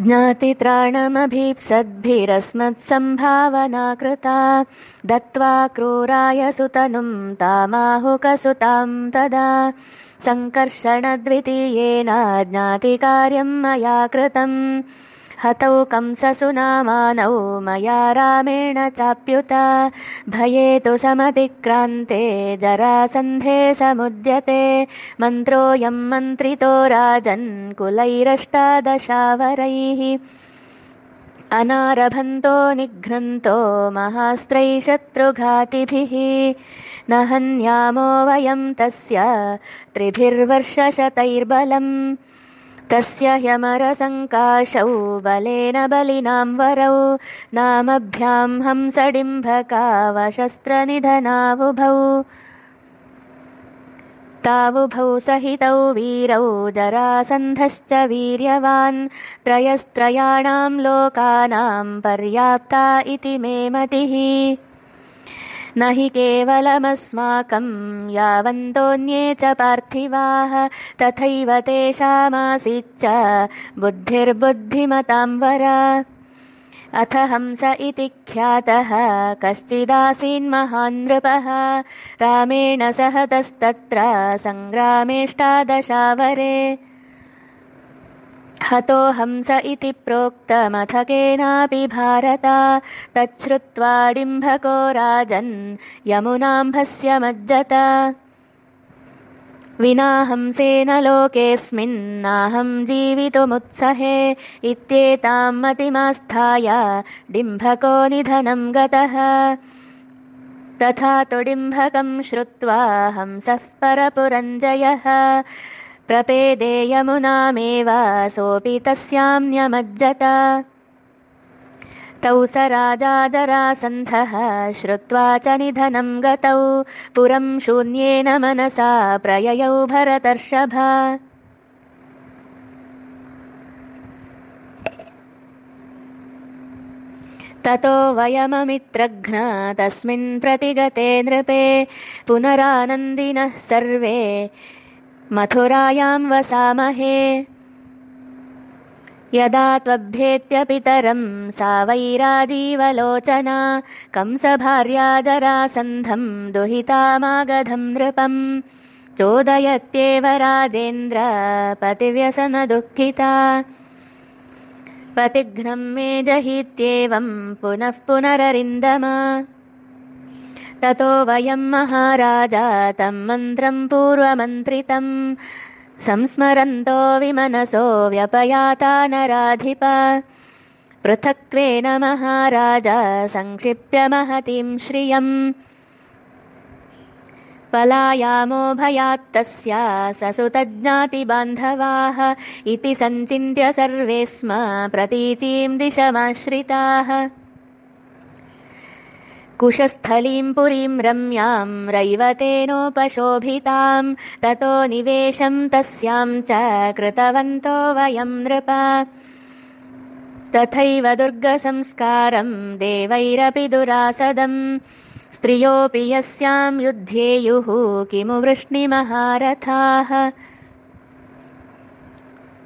ज्ञातित्राणमभीप्सद्भिरस्मत्सम्भावना कृता दत्त्वा क्रूराय सुतनुं तामाहुकसुतां तदा। सङ्कर्षणद्वितीयेन ज्ञातिकार्यं मया कृतम् हतौ कंससुनामानौ मया रामेण चाप्युत। भये तु समतिक्रान्ते जरासन्धे समुद्यते। मन्त्रोऽयं मन्त्रितो राजन् कुलैरष्टादशावरैः। अनारभन्तो निघ्नन्तो महास्त्रैशत्रुघातिभिः न हन्यामो वयं तस्य त्रिभिर्वर्षशतैर्बलम् तस्य ह्यमरसङ्काशौ बलेन बलिनां वरौ नामभ्यां हंसडिम्भकावशस्त्रनिधनावुभौ तावुभौ सहितौ वीरौ जरासन्धश्च वीर्यवान् त्रयस्त्रयाणां लोकानां पर्याप्ता इति मे मतिः न हि केवलमस्माकं यावन्तोऽन्ये च पार्थिवाः तथैव तेषामासीच्च बुद्धिर्बुद्धिमतां वर। अथ हंस इति ख्यातः कश्चिदासीन्महान् नृपः। रामेण सह तस्तत्र सङ्ग्रामेष्टादशावरे हतो हंस इति प्रोक्तमथ केनापि भारत। तच्छ्रुत्वा डिम्भको राजन् यमुनाम्भस्य मज्जत। विना हंसेन लोकेऽस्मिन्नाहं जीवितुमुत्सहे इत्येतां मतिमास्थाय डिम्भको निधनं गतः। तथा तु डिम्भकं श्रुत्वा हंसः परपुरञ्जयः प्रपेदे यमुनामेव सोऽपि तस्यां न्यमज्जत। तौ स राजा जरासन्धः श्रुत्वा च निधनं गतौ। पुरं शून्येन मनसा प्रययौ भरतर्षभ। ततो वयममित्रघ्न तस्मिन् प्रतिगते नृपे। पुनरानन्दिनः सर्वे मथुरायां वसामहे। यदा त्वभ्येत्य पितरं सा वैराजीवलोचना कंसभार्या जरासन्धं दुहितामागधं नृपम् चोदयत्येव राजेन्द्र पतिव्यसनदुःखिता। पतिघ्नं मे जहीत्येवं पुनः पुनररिन्दम ततो वयं महाराजा तं मन्त्रं पूर्वमन्त्रितं। संस्मरन्तो विमनसो व्यपयाता नराधिप। पृथक्त्वेन महाराजा संक्षिप्य महतीं श्रियम्। पलायामो भयात्तस्या ससुतज्ञातिबान्धवाः। इति सञ्चिन्त्य सर्वे स्म प्रतीचीं दिशमाश्रिताः कुशस्थलीं पुरीं रम्यां रैवतेनोपशोभितां ततो निवेशं तस्यां च कृतवन्तो वयं नृप। तथैव दुर्गसंस्कारं देवैरपि दुरासदम् स्त्रियोऽपि यस्यां युध्येयुः किमु वृष्णिमहारथाः